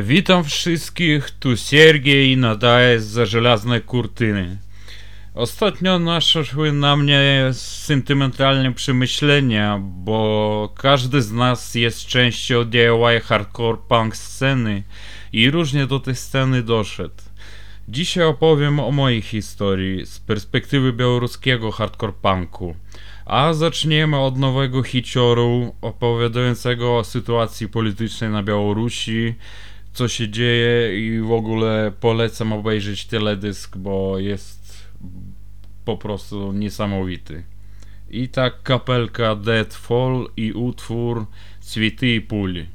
Witam wszystkich, tu Siergiej nadaje za żelazne kurtyny. Ostatnio naszły na mnie sentymentalne przemyślenia, bo każdy z nas jest częścią DIY hardcore punk sceny i różnie do tej sceny doszedł. Dzisiaj opowiem o mojej historii z perspektywy białoruskiego hardcore punku. A zaczniemy od nowego hicioru opowiadającego o sytuacji politycznej na Białorusi, co się dzieje i w ogóle polecam obejrzeć teledysk, bo jest po prostu niesamowity. I tak kapelka Dead Fall i utwór Cwity i Puli.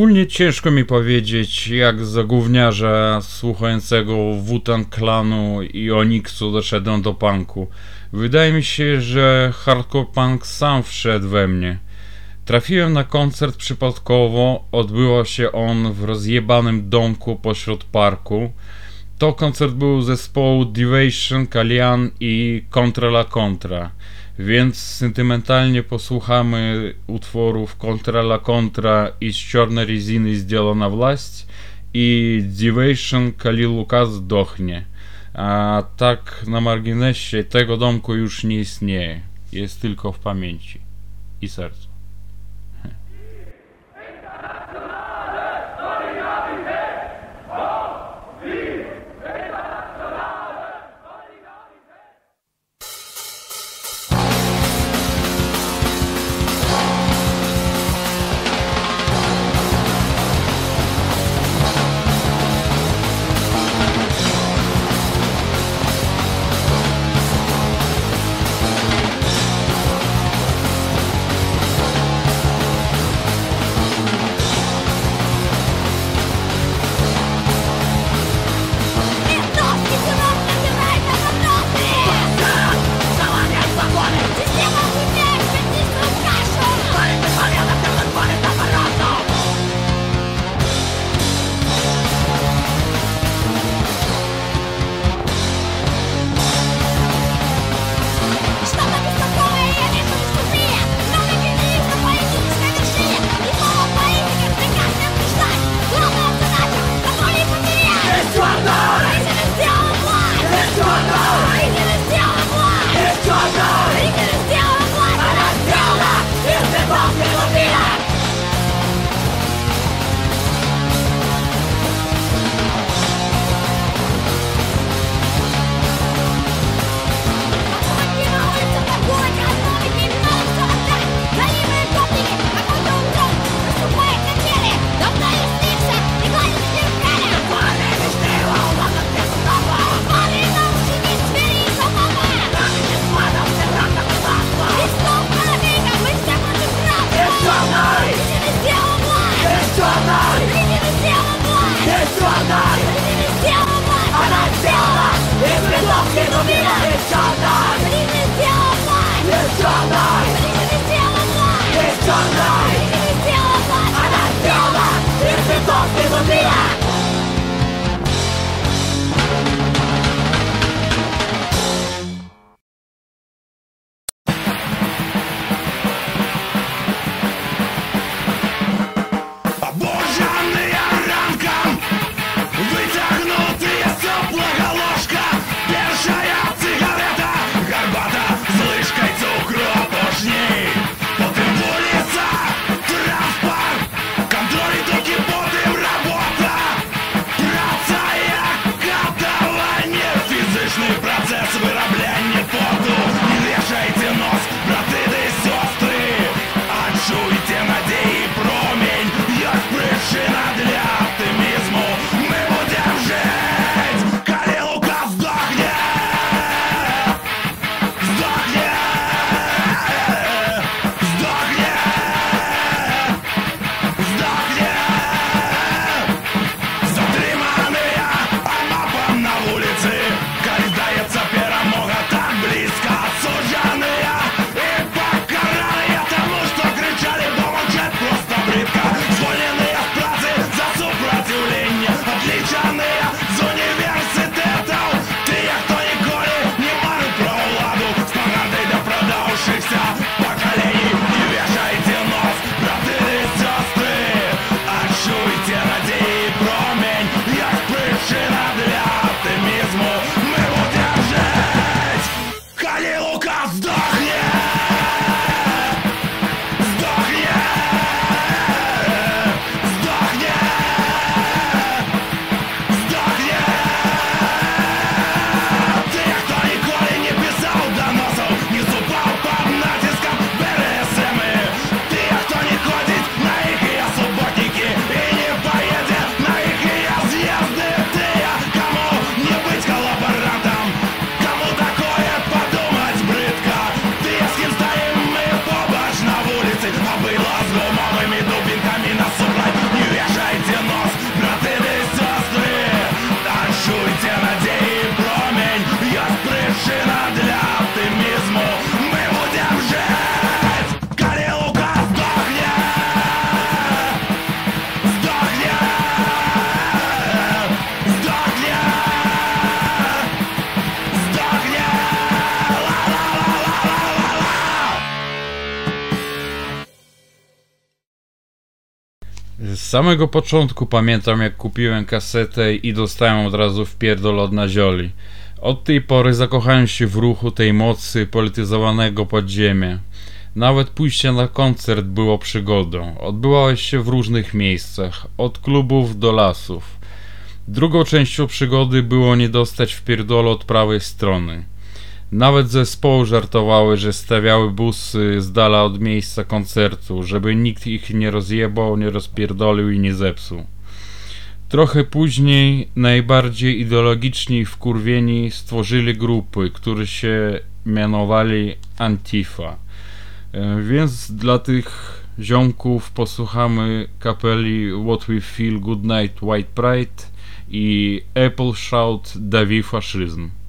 Ogólnie ciężko mi powiedzieć, jak za gówniarza słuchającego Wutan Klanu i Onyxu doszedłem do punku. Wydaje mi się, że hardcore punk sam wszedł we mnie. Trafiłem na koncert przypadkowo, odbyło się on w rozjebanym domku pośród parku. To koncert był zespołu Divation, Kalian i Contra la Contra. Więc sentymentalnie posłuchamy utworów Contra la Contra i z czarnej reziny zdzielona właść i Divation Kali Lukas zdохnie. A tak na marginesie tego domku już nie istnieje. Jest tylko w pamięci i sercu. Z samego początku pamiętam jak kupiłem kasetę i dostałem od razu w pierdol od nazioli. Od tej pory zakochałem się w ruchu tej mocy polityzowanego podziemia. Nawet pójście na koncert było przygodą. Odbywało się w różnych miejscach, od klubów do lasów. Drugą częścią przygody było nie dostać w pierdol od prawej strony. Nawet zespoły żartowały, że stawiały busy z dala od miejsca koncertu, żeby nikt ich nie rozjebał, nie rozpierdolił i nie zepsuł. Trochę później najbardziej ideologiczni wkurwieni stworzyli grupy, które się mianowali Antifa. E, Więc dla tych ziomków posłuchamy kapeli What We Feel Good Night White Pride i Apple Shout Dawi Faszyzm.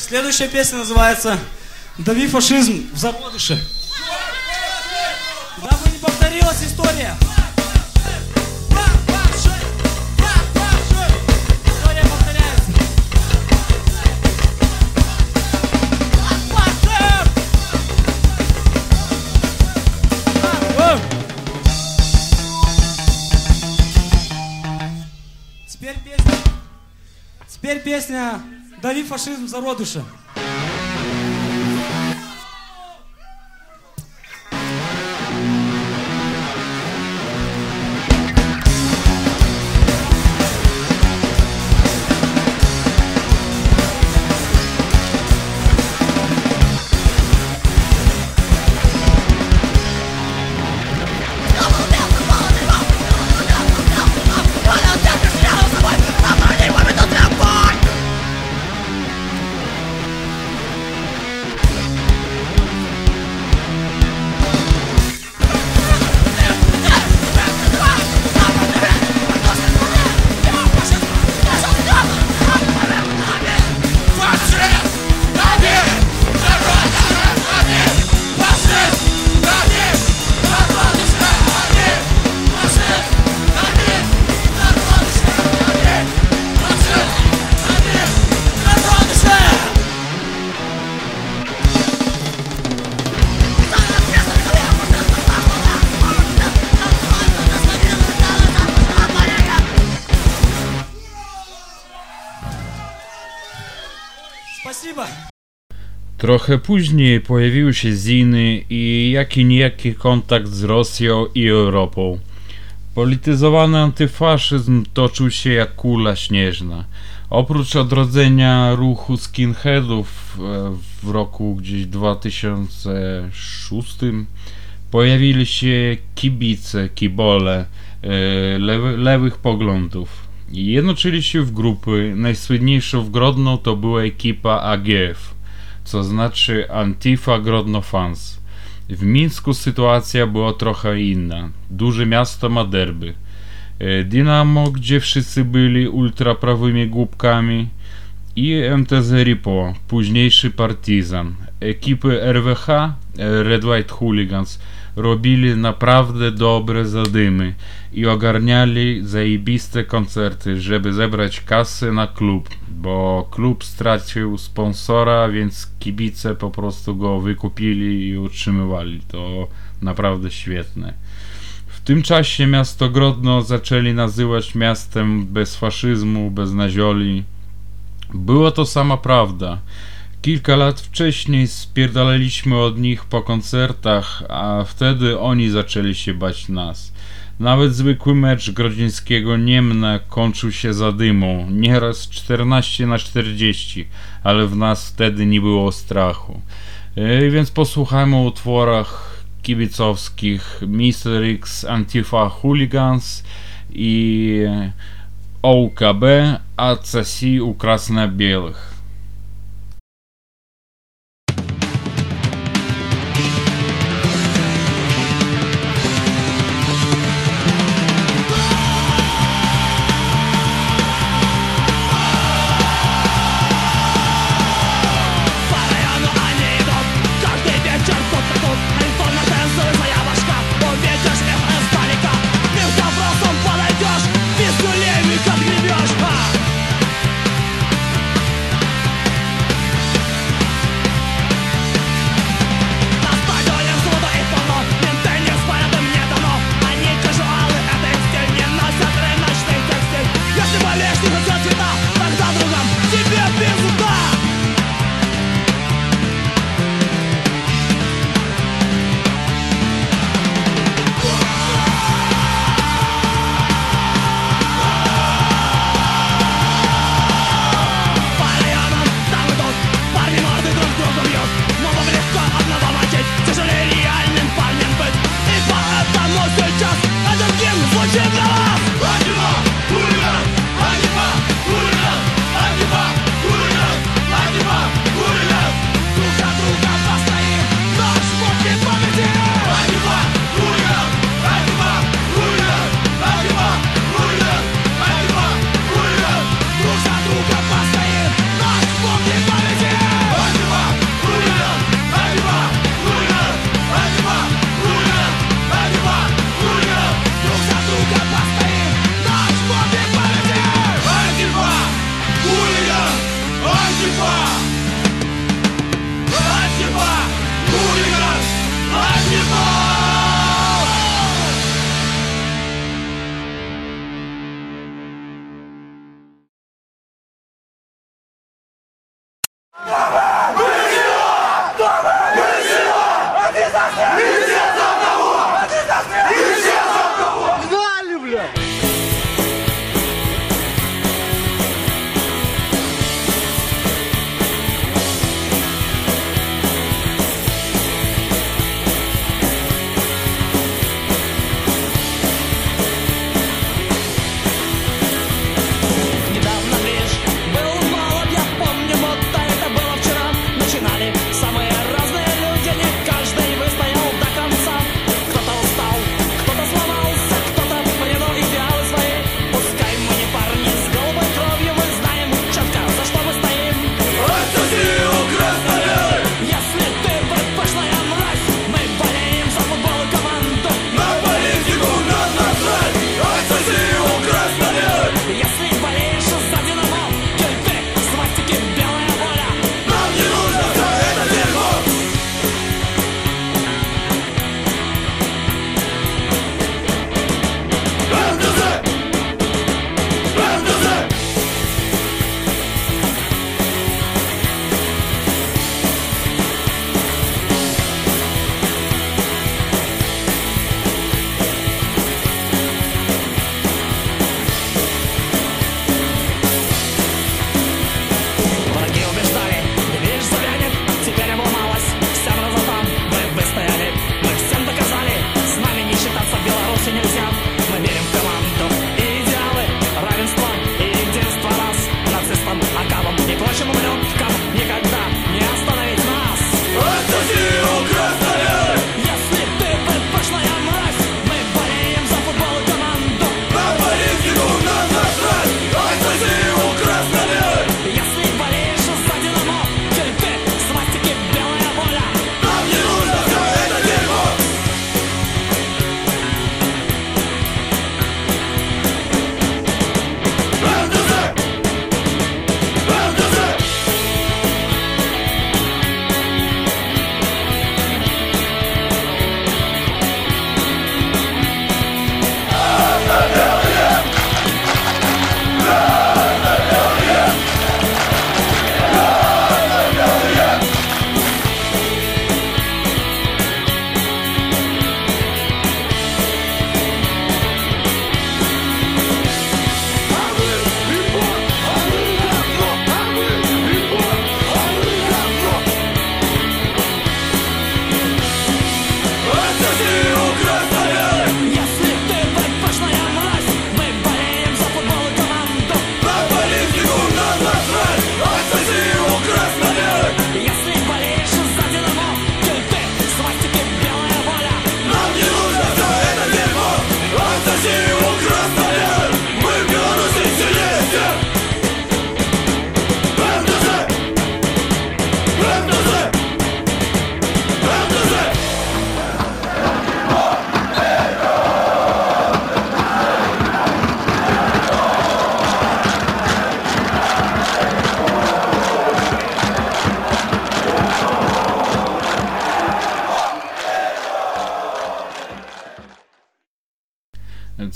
Следующая песня называется «Дави фашизм в зародыше». Дабы не повторилась история. Теперь песня. Теперь песня дали фашизм зародыша. Trochę później pojawiły się ziny i jaki niejaki kontakt z Rosją i Europą. Polityzowany antyfaszyzm toczył się jak kula śnieżna. Oprócz odrodzenia ruchu skinheadów e, w roku gdzieś 2006 pojawili się kibice, kibole e, lewy, lewych poglądów. Jednoczyli się w grupy. Najsłynniejszą w Grodno to była ekipa AGF, co znaczy Antifa Grodno Fans. W Mińsku sytuacja była trochę inna. Duże miasto ma derby. E, Dynamo, gdzie wszyscy byli ultraprawymi głupkami i MTZ Ripo, późniejszy Partizan. Ekipy RWH, e, Red White Hooligans, robili naprawdę dobre zadymy i ogarniali zajebiste koncerty, żeby zebrać kasy na klub, bo klub stracił sponsora, więc kibice po prostu go wykupili i utrzymywali. To naprawdę świetne. W tym czasie miasto Grodno zaczęli nazywać miastem bez faszyzmu, bez nazioli. Była to sama prawda. Kilka lat wcześniej spierdalaliśmy od nich po koncertach, a wtedy oni zaczęli się bać nas. Nawet zwykły mecz Grodzińskiego Niemne kończył się zadymą, nieraz 14 na 40, ale w nas wtedy nie było strachu. Yy, więc posłuchajmy o utworach kibicowskich Mr. X Antifa Hooligans i OKB ACC u Krasno-Białych.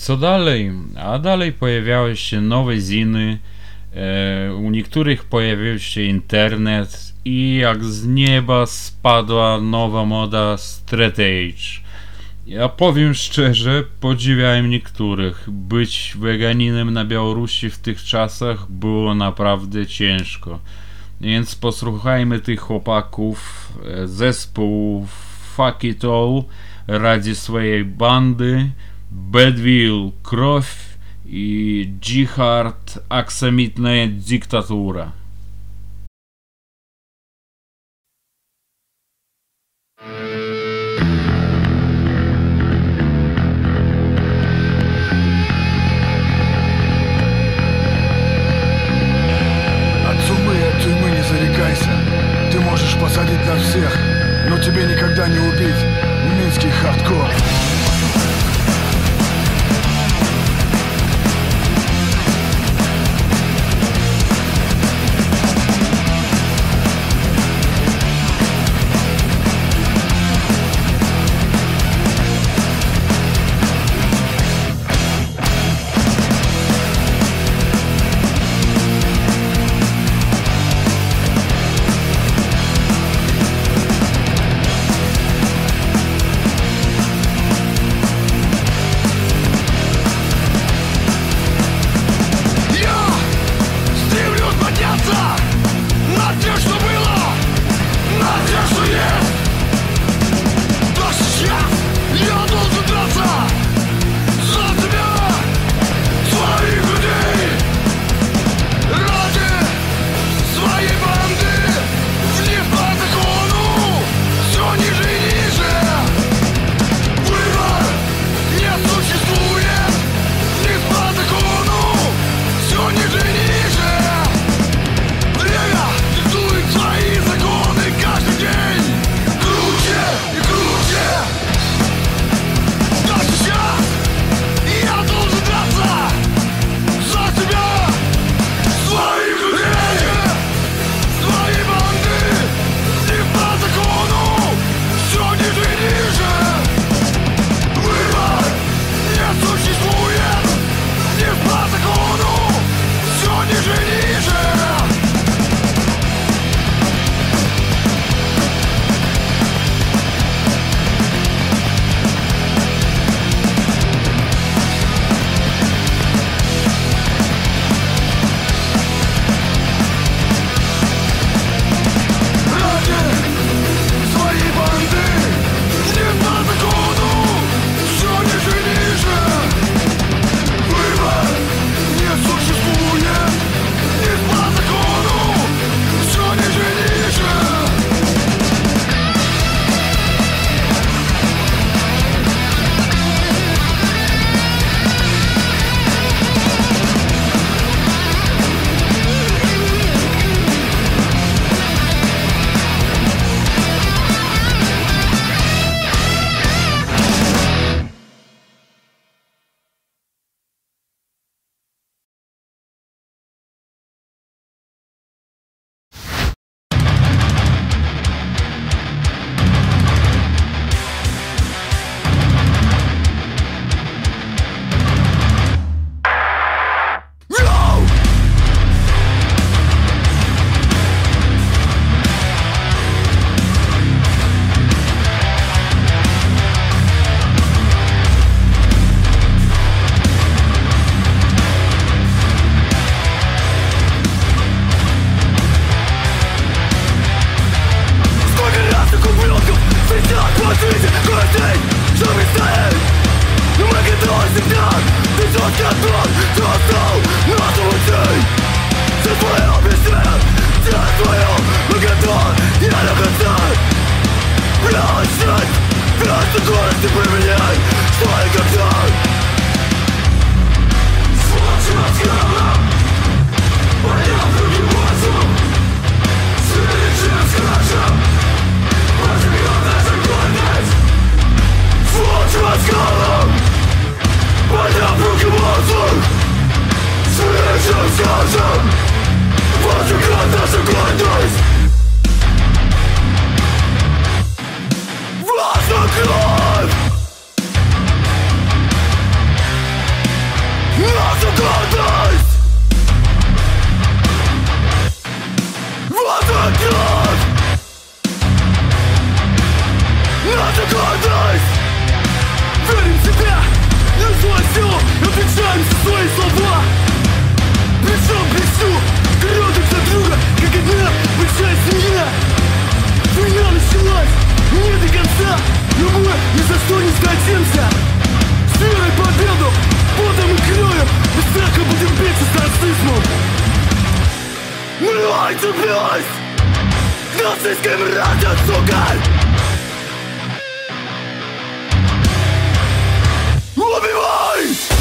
Co dalej? A dalej pojawiały się nowe ziny, e, u niektórych pojawił się internet i jak z nieba spadła nowa moda Straight Age. Ja powiem szczerze, podziwiałem niektórych. Być weganinem na Białorusi w tych czasach było naprawdę ciężko. Więc posłuchajmy tych chłopaków. E, Zespół Fuck It All radzi swojej bandy. Бэдвилл – кровь и Джихард – аксамитная диктатура. Большая семья. Война началась, не до конца. Но мы ни за что не сдадимся С верой победу, потом и кровью Без страха будем биться с нацизмом Мы цеплюсь К нацистской мразе, сука! Убивай!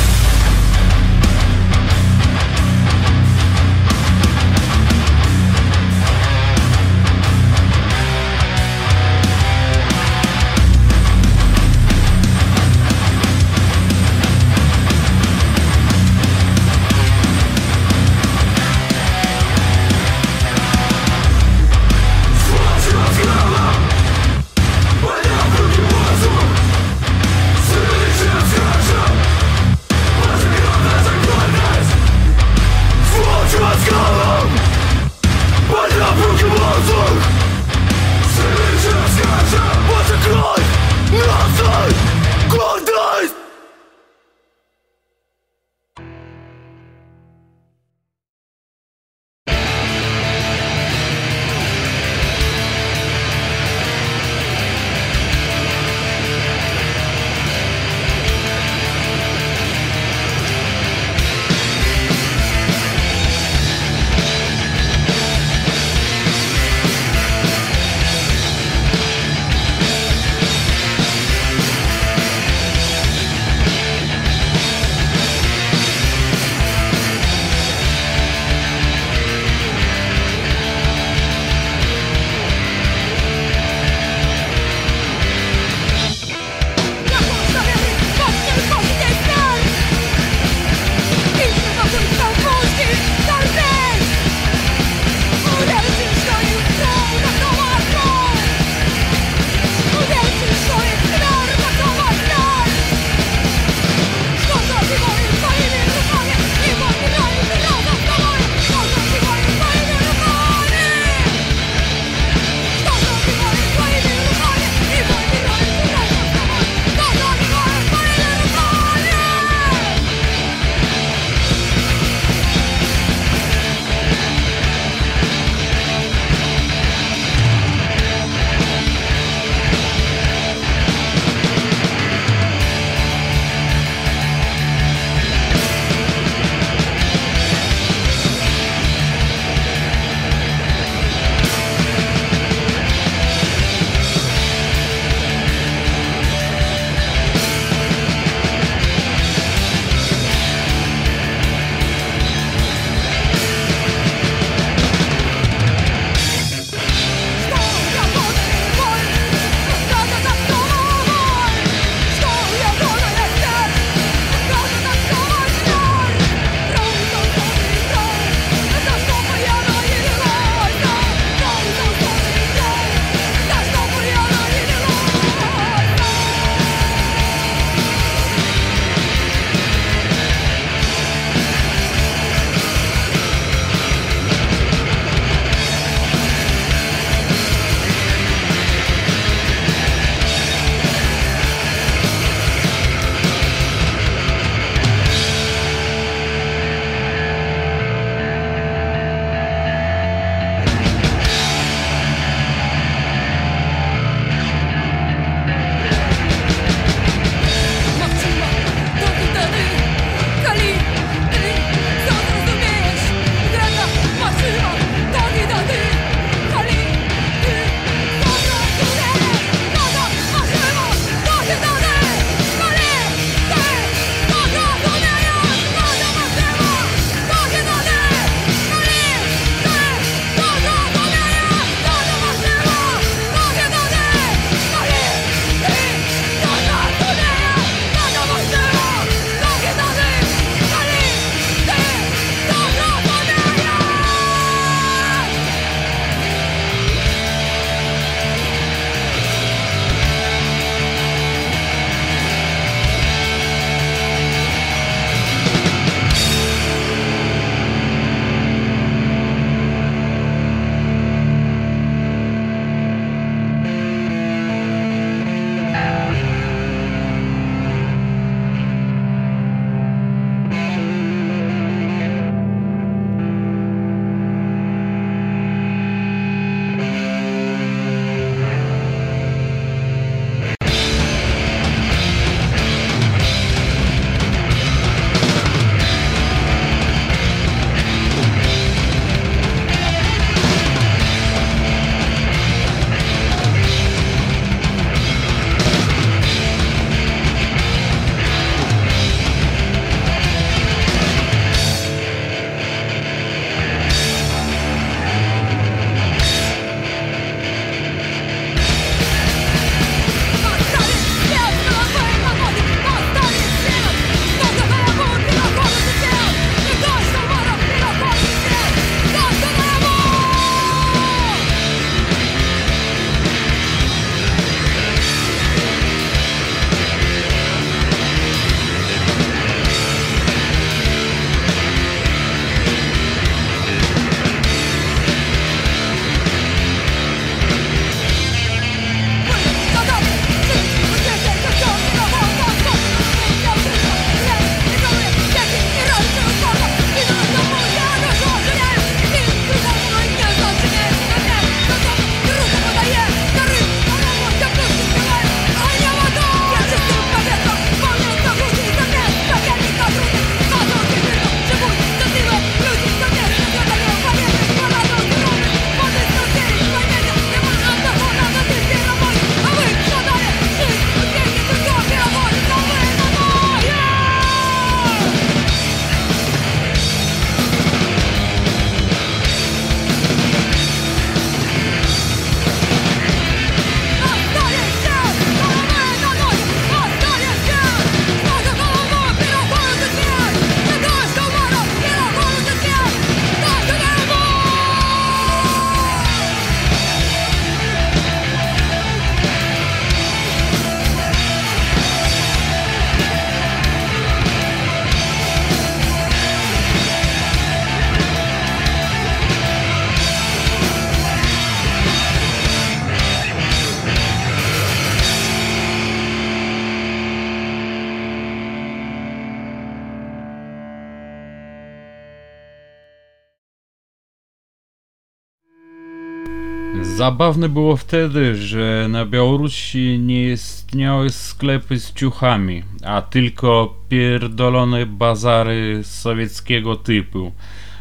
Zabawne było wtedy, że na Białorusi nie istniały sklepy z ciuchami, a tylko pierdolone bazary sowieckiego typu.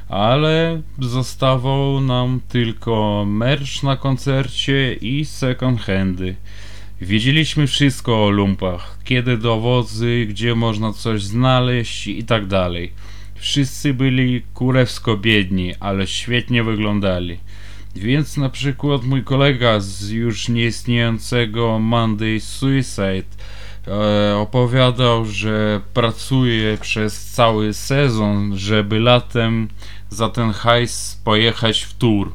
Ale zostawał nam tylko merch na koncercie i second handy. Wiedzieliśmy wszystko o lumpach, kiedy dowozy, gdzie można coś znaleźć i tak dalej. Wszyscy byli kurewsko biedni, ale świetnie wyglądali. Więc na przykład mój kolega z już nieistniejącego Monday Suicide e, opowiadał, że pracuje przez cały sezon, żeby latem za ten hajs pojechać w tour.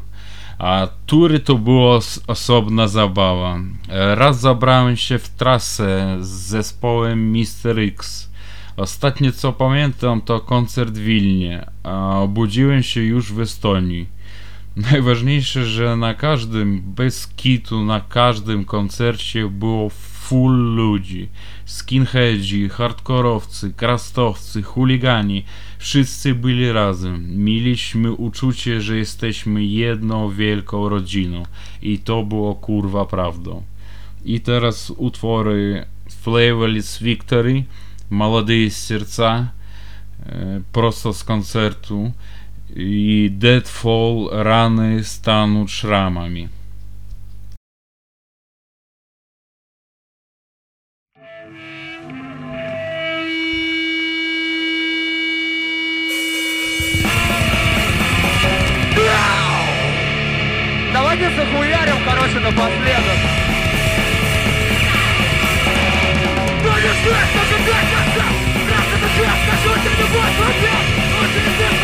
A tury to była os- osobna zabawa. E, Raz zabrałem się w trasę z zespołem Mr. X. Ostatnie co pamiętam to koncert w Wilnie, a obudziłem się już w Estonii. Najważniejsze, że na każdym, bez kitu, na każdym koncercie było full ludzi. Skinheadzi, hardkorowcy, krastowcy, chuligani. Wszyscy byli razem. Mieliśmy uczucie, że jesteśmy jedną wielką rodziną. I to było kurwa prawdą. I teraz utwory Flavorless Victory, Молодые сердца, e, prosto z koncertu и Deadfall раны станут шрамами. Давайте захуярим, короче, напоследок. Ну не что, что же так, как Раз это честно, шутим, не будет, вот нет,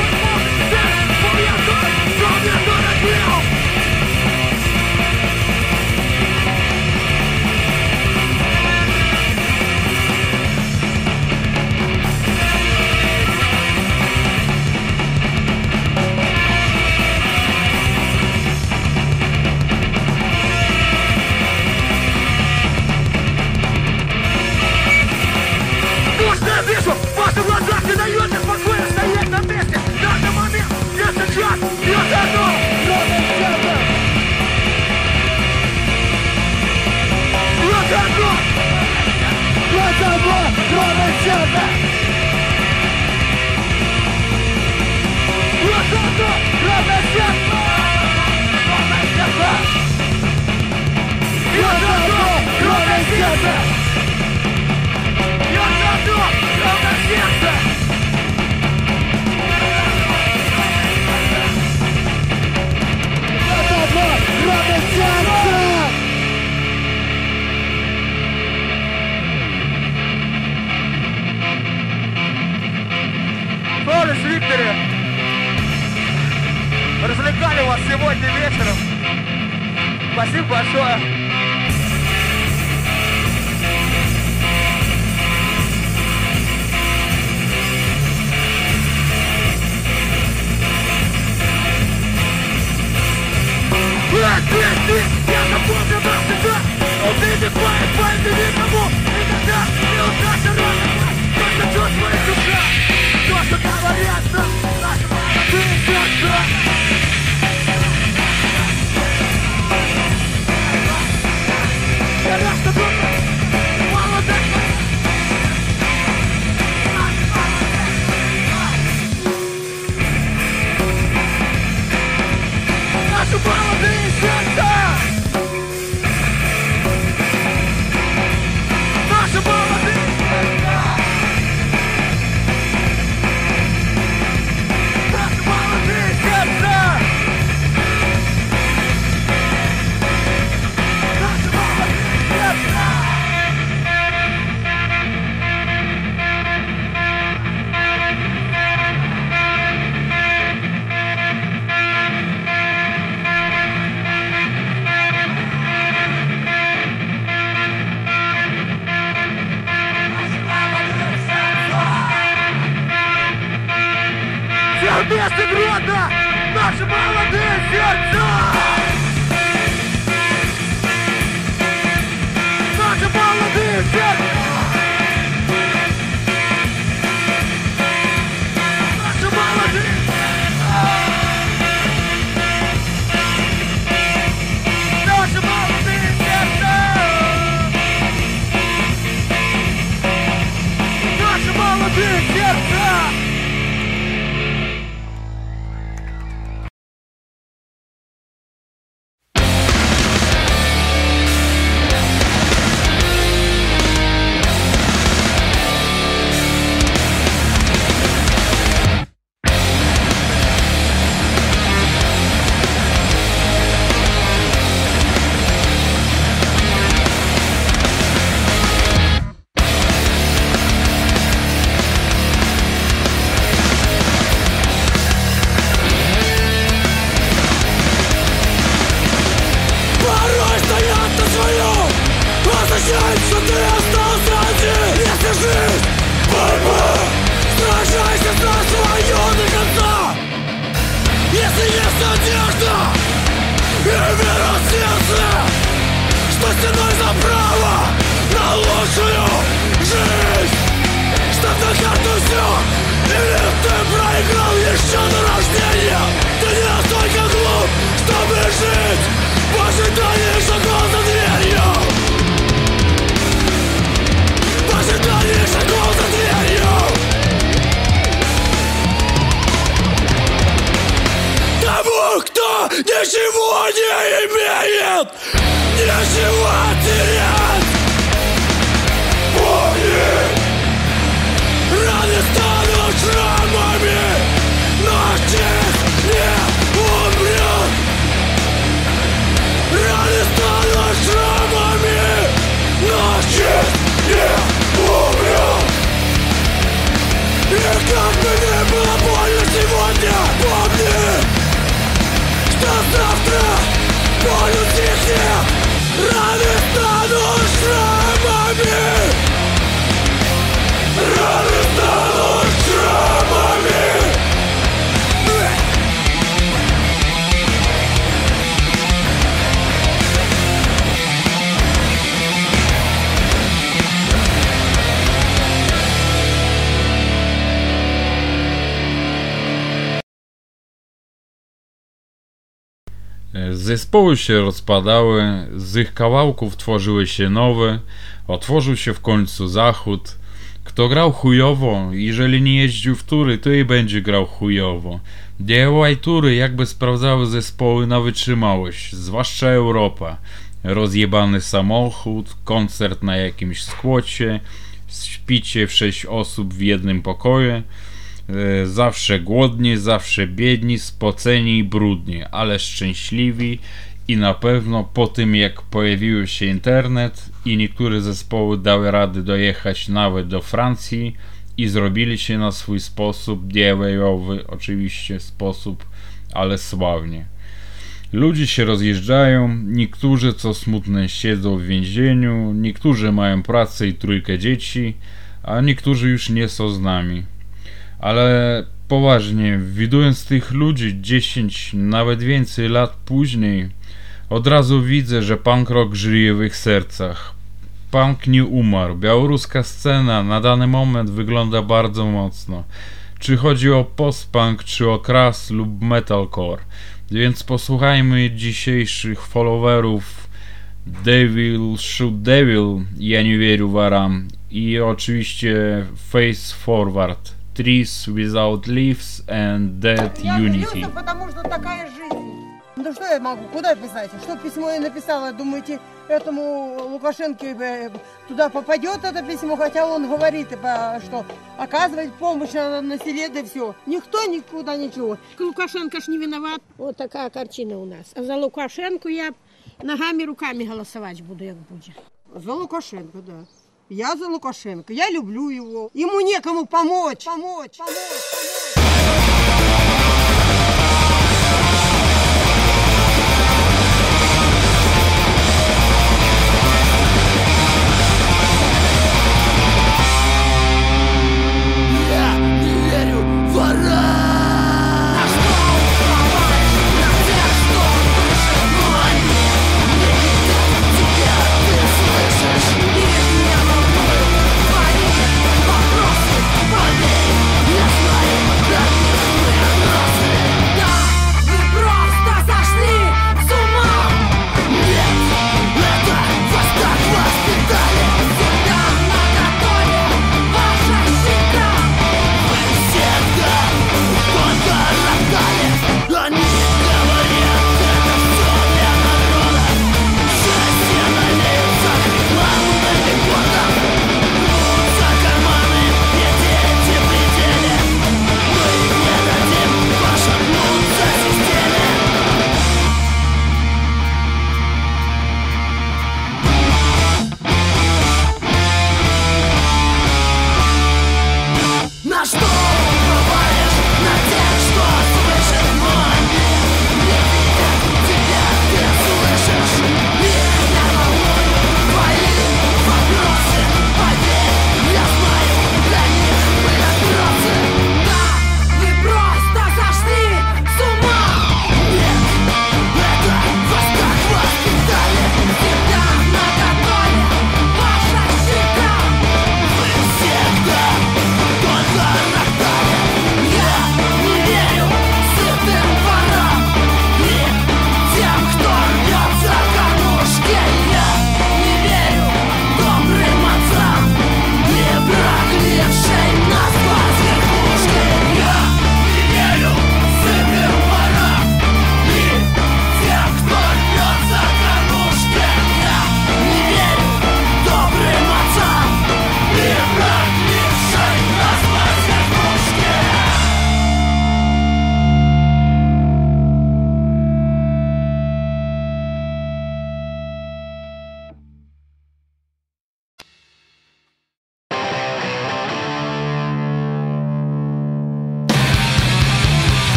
вижу, в глазах не дает мне спокойно стоять на месте. Данный момент, я сейчас, я готов. Я Викторе развлекали вас сегодня вечером. Спасибо большое. Нет, нет, нет, я запомню навсегда Увидев мои пальцы никому Никогда не узнать родина Только чувствует душа То, что говорят нам Наши молодые сердца Thunder! народа, наше молодые сердца! Zespoły się rozpadały, z ich kawałków tworzyły się nowe, otworzył się w końcu zachód. Kto grał chujowo, jeżeli nie jeździł w tury, to i będzie grał chujowo. DIY tury jakby sprawdzały zespoły na wytrzymałość, zwłaszcza Europa. Rozjebany samochód, koncert na jakimś skłocie, śpicie w sześć osób w jednym pokoju. E, Zawsze głodni, zawsze biedni, spoceni i brudni, ale szczęśliwi i na pewno po tym jak pojawił się internet i niektóre zespoły dały rady dojechać nawet do Francji i zrobili się na swój sposób DIY-owy, oczywiście sposób, ale sławnie. Ludzie się rozjeżdżają, niektórzy co smutne siedzą w więzieniu, niektórzy mają pracę i trójkę dzieci, a niektórzy już nie są z nami. Ale poważnie, widując tych ludzi 10, nawet więcej lat później, od razu widzę, że punk rock żyje w ich sercach. Punk nie umarł. Białoruska scena na dany moment wygląda bardzo mocno. Czy chodzi o post-punk, czy o kras lub metalcore. Więc posłuchajmy dzisiejszych followerów Devil Shoot Devil, ja nie wierzę w Aram i oczywiście Face Forward, Trees Without Leaves and Dead Я Unity. злился, потому что такая жизнь. Ну что я могу, куда писать? Что письмо я написала? Думаете, этому Лукашенко э, туда попадет это письмо, хотя он говорит, э, что оказывать помощь надо на селе, да все. Никто никуда ничего. Лукашенко ж не виноват. Вот такая картина у нас. А за Лукашенко я ногами, руками голосовать буду, як буде. За Лукашенко, да. Я за Лукашенко, я люблю его. Ему некому помочь. Помочь, помочь, помочь.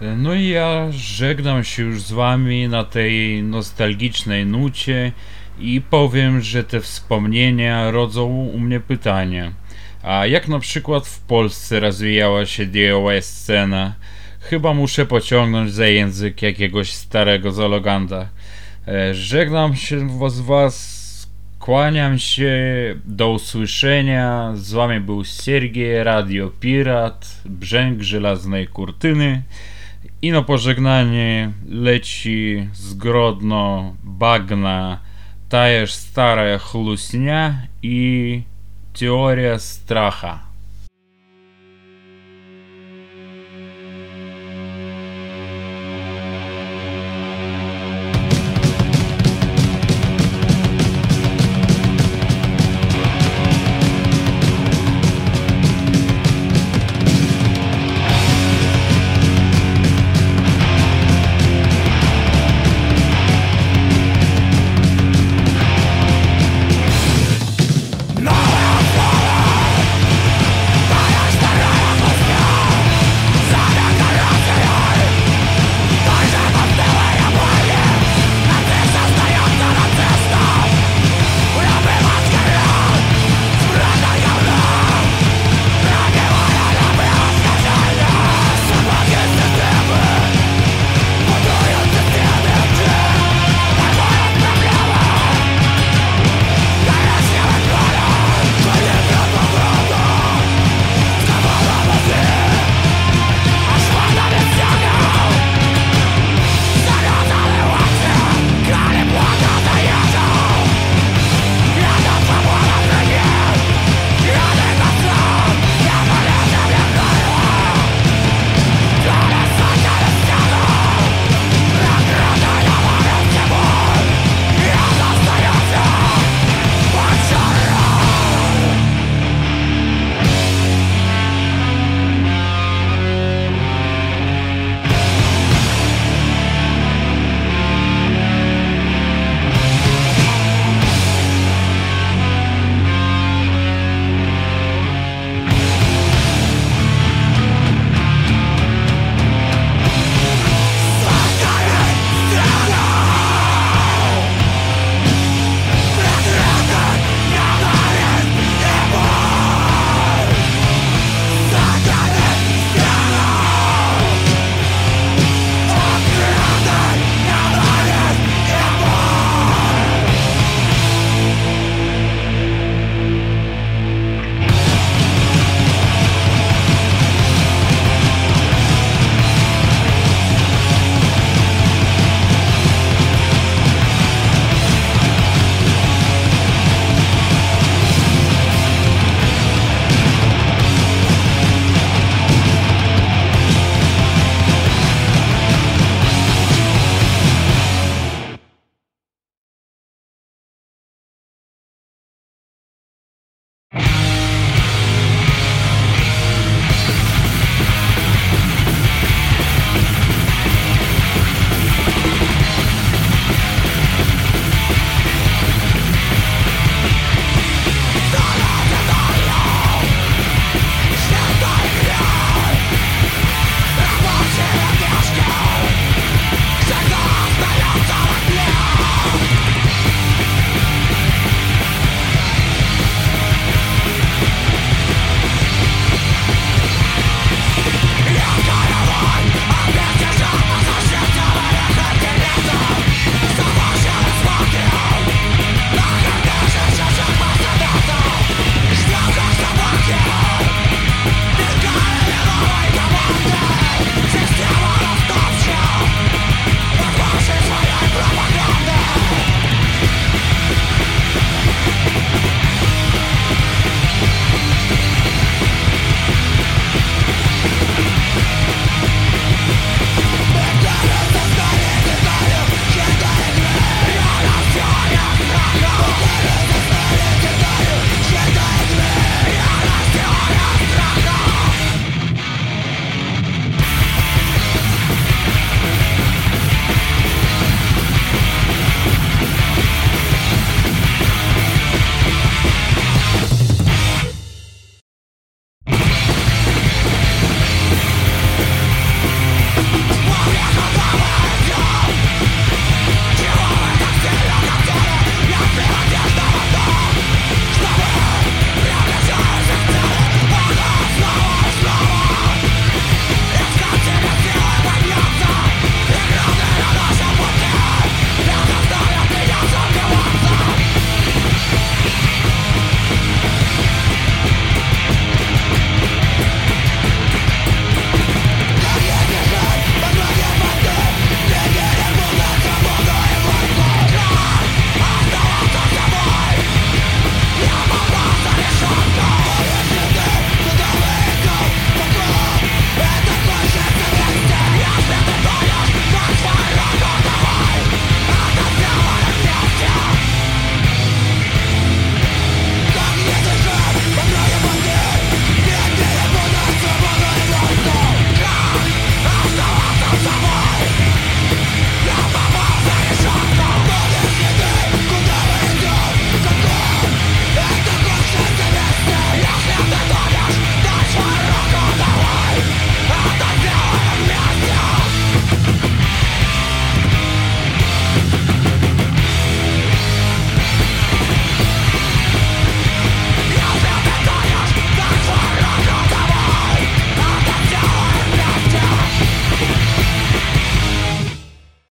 No i ja żegnam się już z wami na tej nostalgicznej nucie i powiem, że te wspomnienia rodzą u mnie pytania. A jak na przykład w Polsce rozwijała się DOS scena? Chyba muszę pociągnąć za język jakiegoś starego zaloganda. E, Żegnam się z was, kłaniam się, do usłyszenia. Z wami był Siergiej, Radio Pirat, Brzęk Żelaznej Kurtyny. I na pożegnanie leci zgrodno bagna tajeż stara chlusnia i teoria stracha.